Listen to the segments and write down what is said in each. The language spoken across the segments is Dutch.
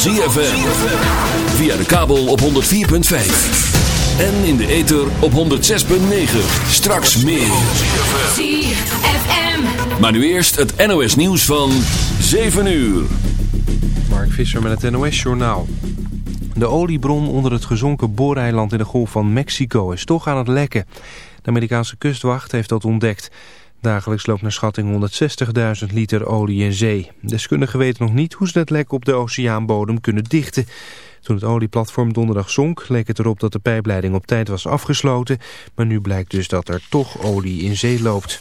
ZFM. Via de kabel op 104.5. En in de ether op 106.9. Straks meer. ZFM. Maar nu eerst het NOS nieuws van 7 uur. Mark Visser met het NOS-journaal. De oliebron onder het gezonken booreiland in de Golf van Mexico is toch aan het lekken. De Amerikaanse kustwacht heeft dat ontdekt. Dagelijks loopt naar schatting 160.000 liter olie in zee. Deskundigen weten nog niet hoe ze het lek op de oceaanbodem kunnen dichten. Toen het olieplatform donderdag zonk, leek het erop dat de pijpleiding op tijd was afgesloten. Maar nu blijkt dus dat er toch olie in zee loopt.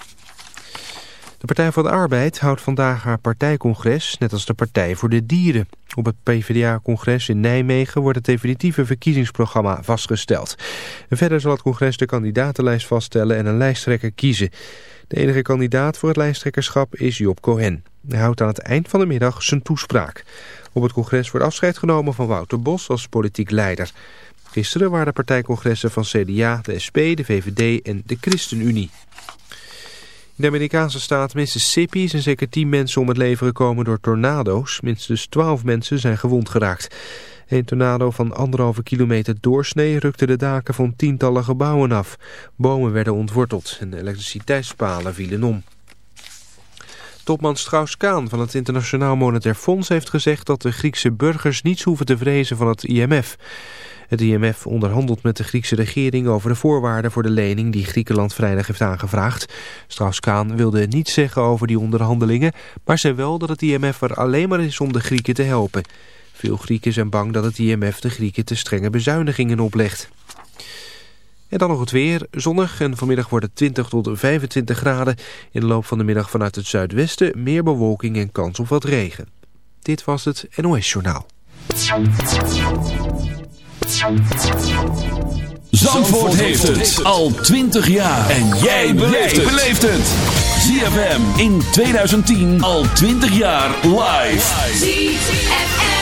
De Partij voor de Arbeid houdt vandaag haar partijcongres, net als de Partij voor de Dieren. Op het PvdA-congres in Nijmegen wordt het definitieve verkiezingsprogramma vastgesteld. Verder zal het congres de kandidatenlijst vaststellen en een lijsttrekker kiezen. De enige kandidaat voor het lijsttrekkerschap is Job Cohen. Hij houdt aan het eind van de middag zijn toespraak. Op het congres wordt afscheid genomen van Wouter Bos als politiek leider. Gisteren waren de partijcongressen van CDA, de SP, de VVD en de ChristenUnie. In de Amerikaanse staat Mississippi zijn zeker 10 mensen om het leven gekomen door tornado's. Minstens 12 mensen zijn gewond geraakt. Een tornado van anderhalve kilometer doorsnee rukte de daken van tientallen gebouwen af. Bomen werden ontworteld en elektriciteitspalen vielen om. Topman Strauss-Kaan van het Internationaal Monetair Fonds heeft gezegd dat de Griekse burgers niets hoeven te vrezen van het IMF. Het IMF onderhandelt met de Griekse regering over de voorwaarden voor de lening die Griekenland vrijdag heeft aangevraagd. Strauss-Kaan wilde niets zeggen over die onderhandelingen, maar zei wel dat het IMF er alleen maar is om de Grieken te helpen. Veel Grieken zijn bang dat het IMF de Grieken te strenge bezuinigingen oplegt. En dan nog het weer. Zonnig en vanmiddag wordt het 20 tot 25 graden. In de loop van de middag vanuit het zuidwesten meer bewolking en kans op wat regen. Dit was het NOS Journaal. Zandvoort heeft het al 20 jaar. En jij beleeft het. ZFM in 2010 al 20 jaar live. ZFM.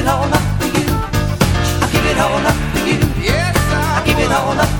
It all up for you. I give it all up for you. Yes, I, give it all up for you. Yes, I, give it all up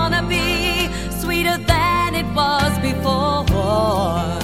before.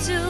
to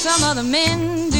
some other men do.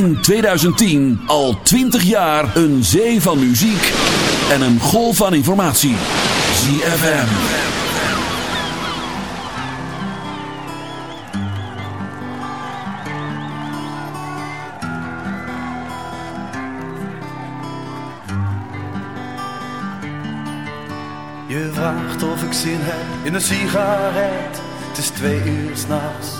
In 2010 al 20 jaar een zee van muziek en een golf van informatie. ZFM. Je vraagt of ik zin heb in een sigaret. Het is twee uur s'nachts.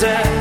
desert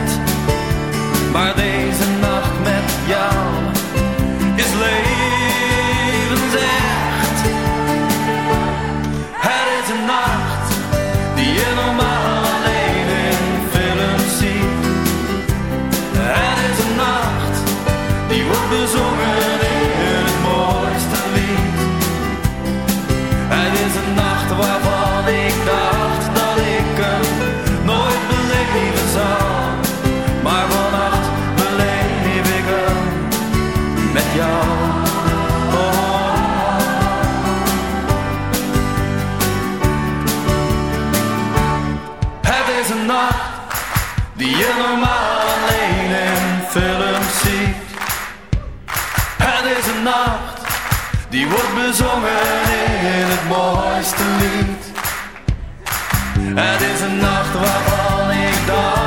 Een nacht die je normaal alleen in films ziet. Het is een nacht die wordt bezongen in het mooiste lied. Het is een nacht waarvan ik dacht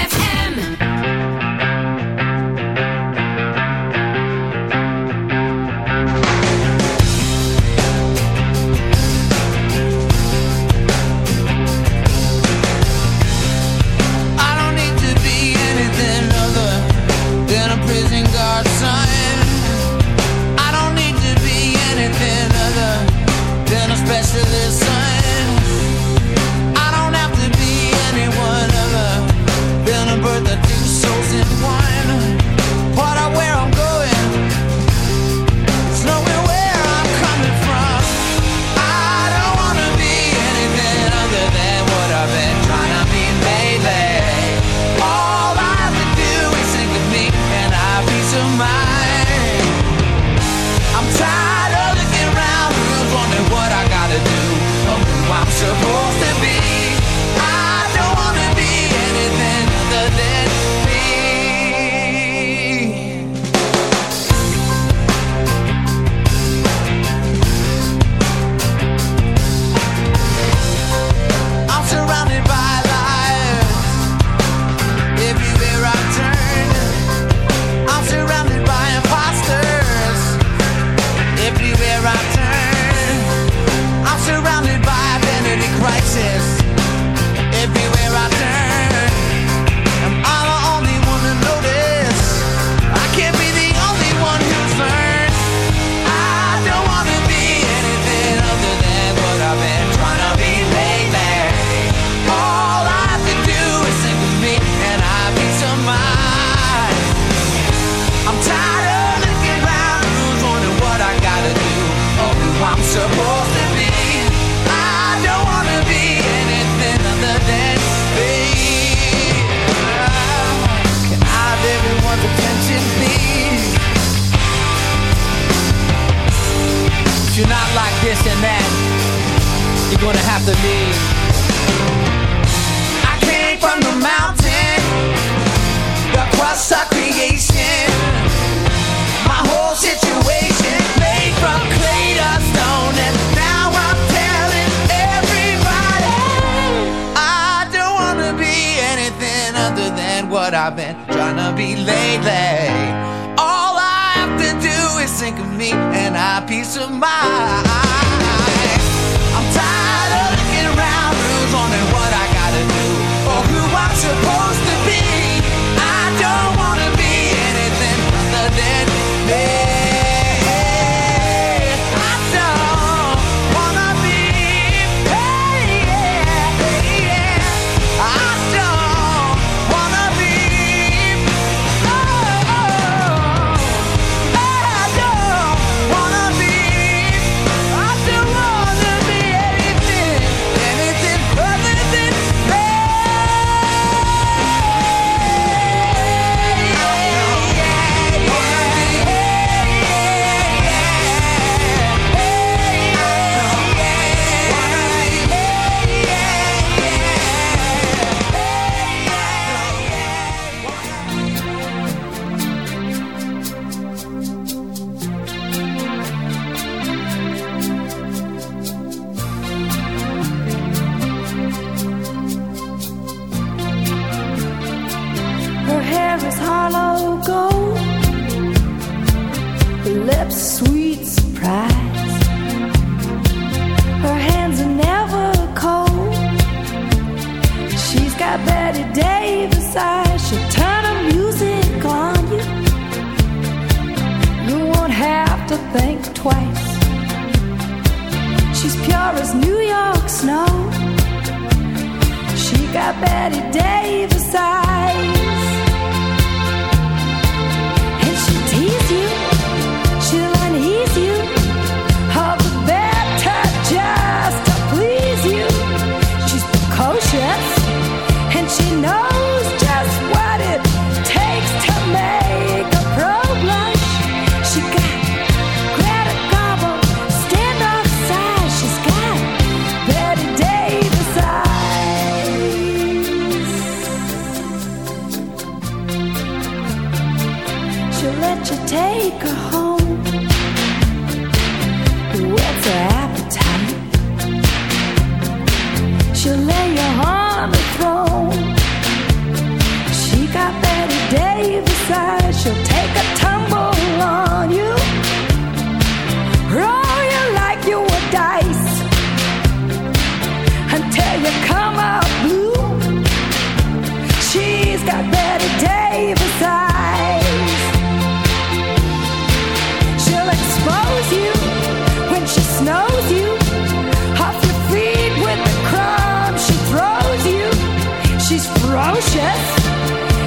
She's ferocious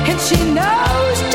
and she knows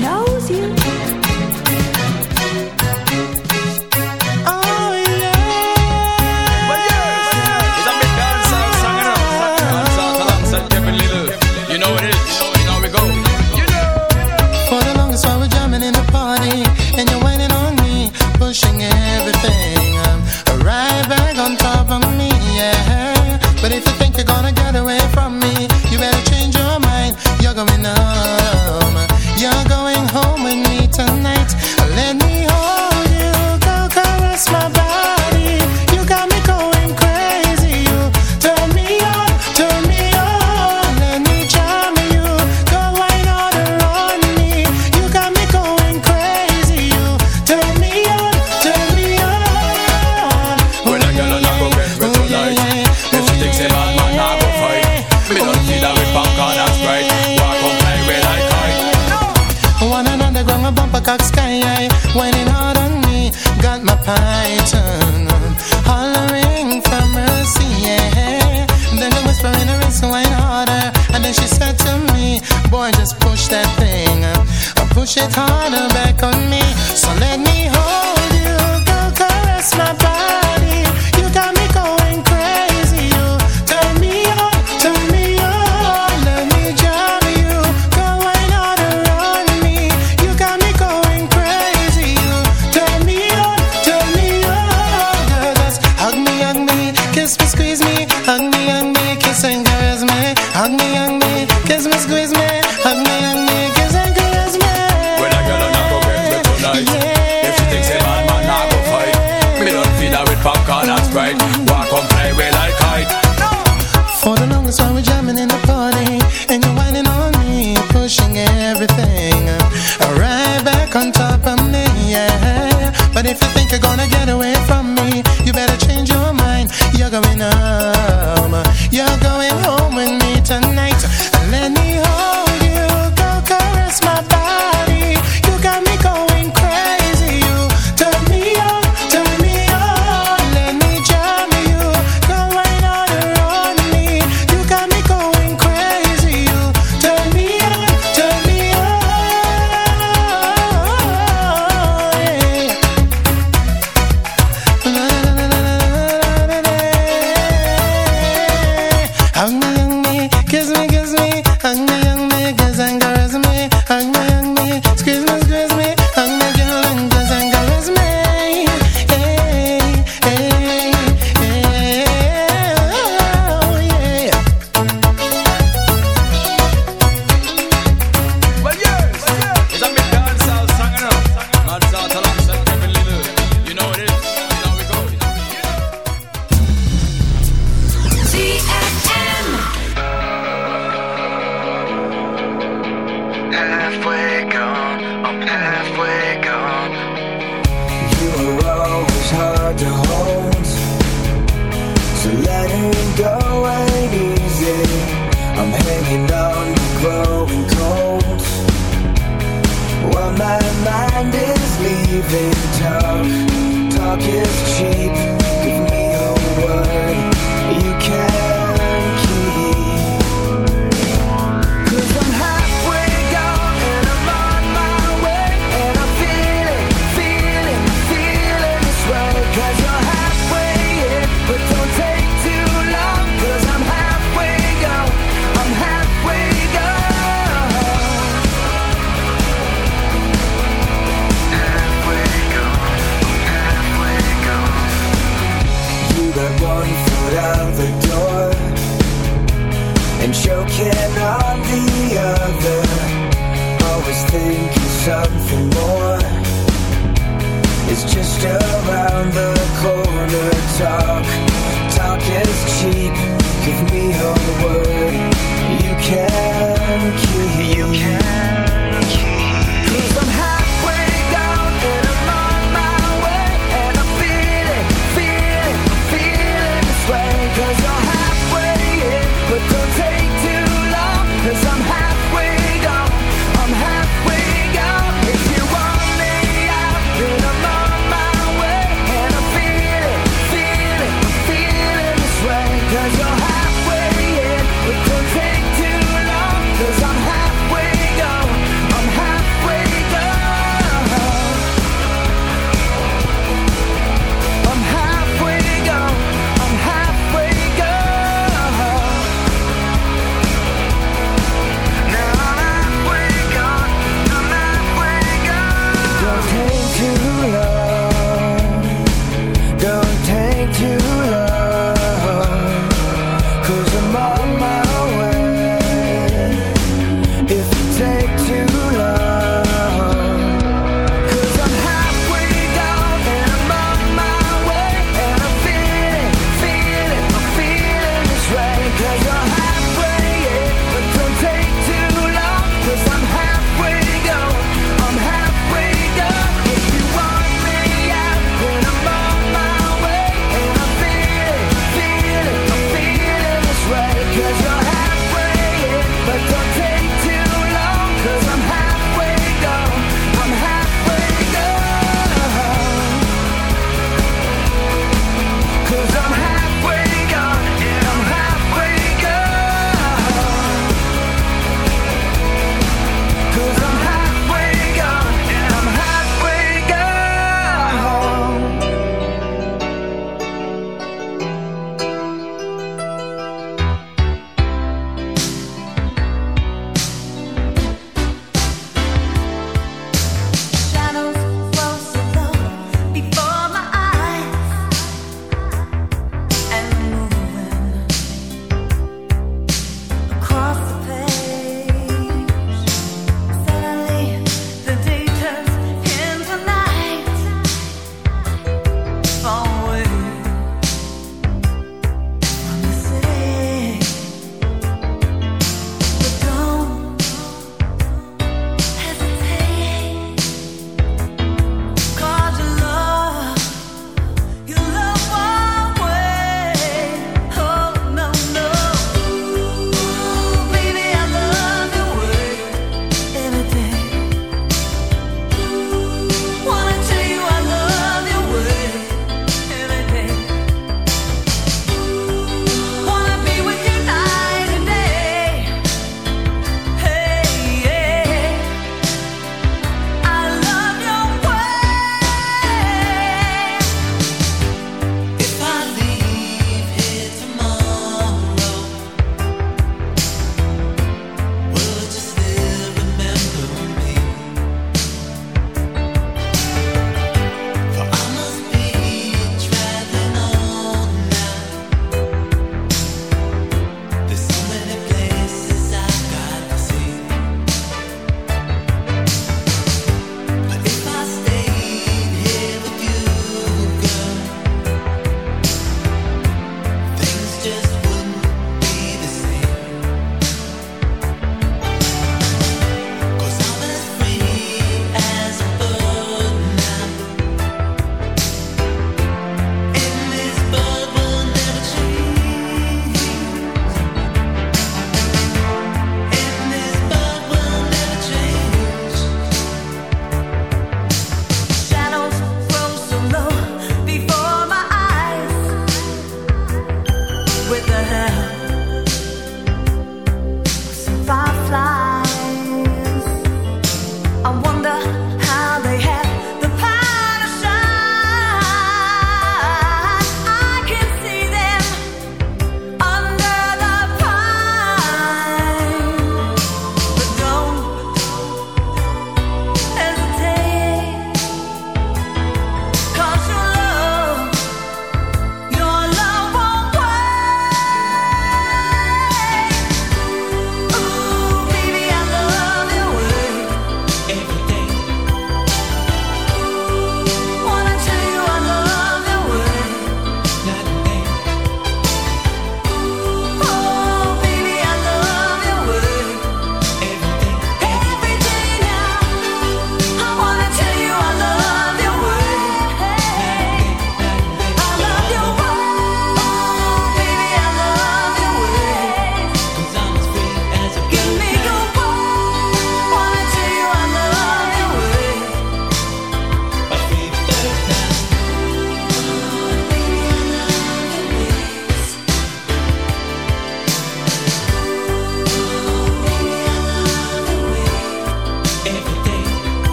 knows you. Swami Swami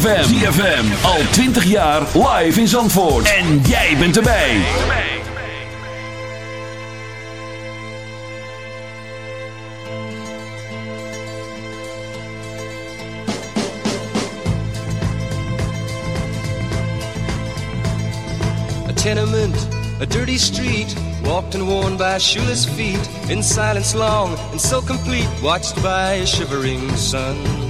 ZFM. ZFM. Al 20 jaar live in Zandvoort. En jij bent erbij. A tenement, a dirty street, walked and worn by shoeless feet, in silence long and so complete, watched by a shivering sun.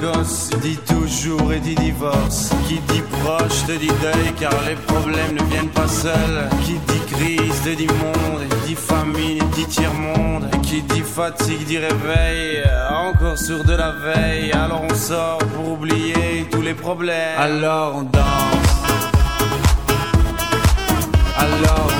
gosse dit toujours et dit divorce. Qui dit proche te dit deuil car les problèmes ne viennent pas seuls. Qui dit crise te dit monde, et dit famine dit tiers-monde. Qui dit fatigue dit réveil, encore sur de la veille. Alors on sort pour oublier tous les problèmes. Alors on danse. Alors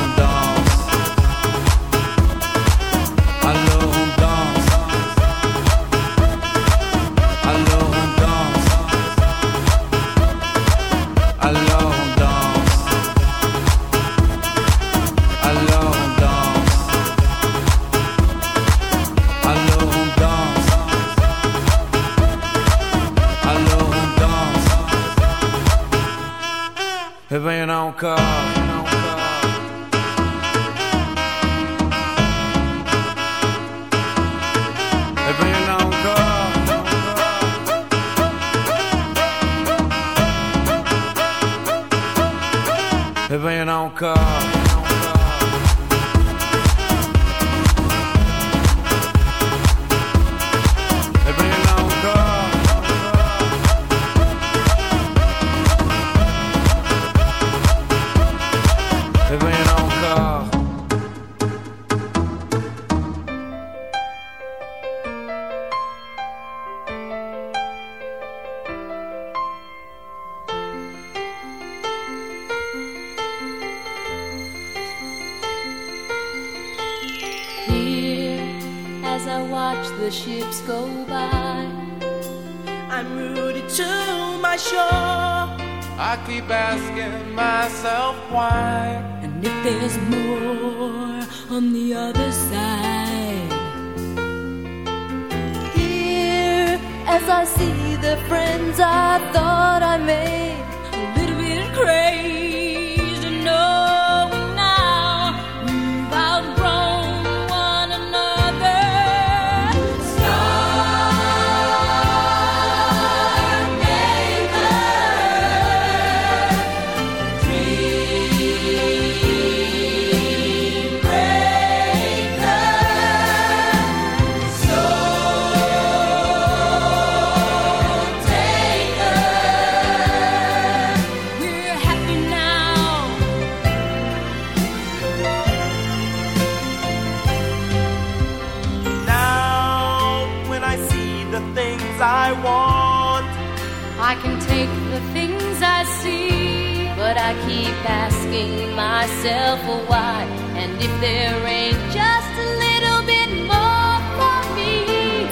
keep asking myself why, and if there ain't just a little bit more for me.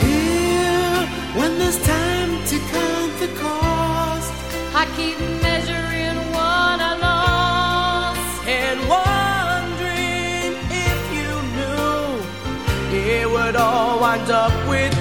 Here, when there's time to count the cost, I keep measuring what I lost and wondering if you knew it would all wind up with.